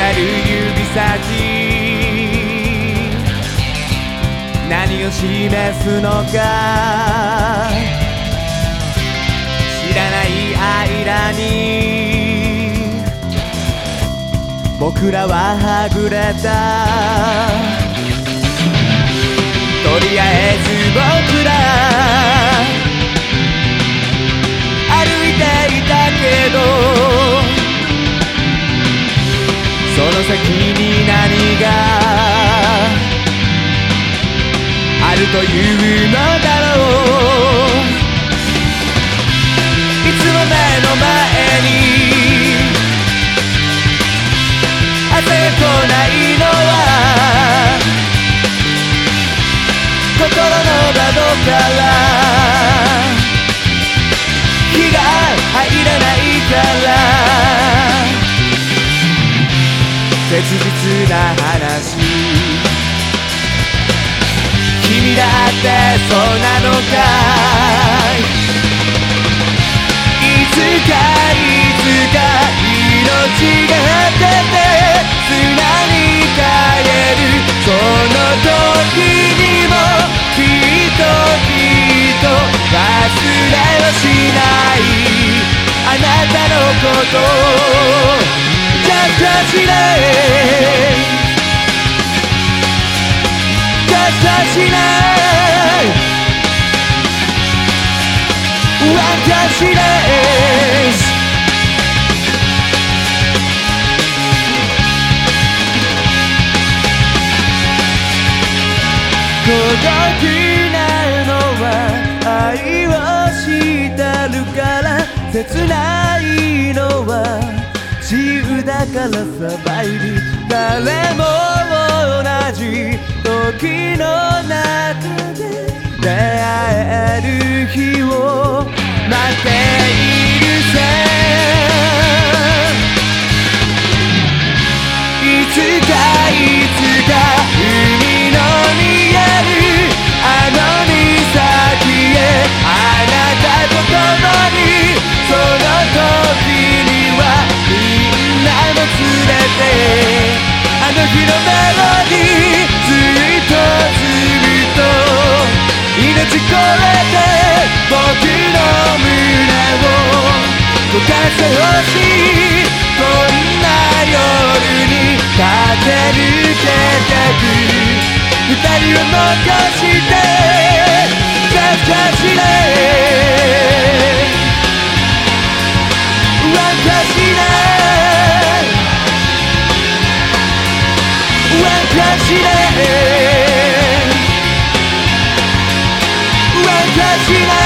ある指先何を示すのか知らない間に僕らははぐれたとりあえず僕ら先に何があるというのだろう。いつも目の前に朝が来ないのは心の窓から。切実な話。君だってそうなのかい。いつかいつか命が果てて砂に帰る。その時にもきっときっと忘れはしない。あなたのこと Just touch it 孤独なのは愛をしてるから切ないのは自由だからサバイビ誰も同じ時の中で出会える日を待って。命これて僕の胸を溶かしてほしい。こんな夜に駆け抜けてく。二人を残して懐かしいしな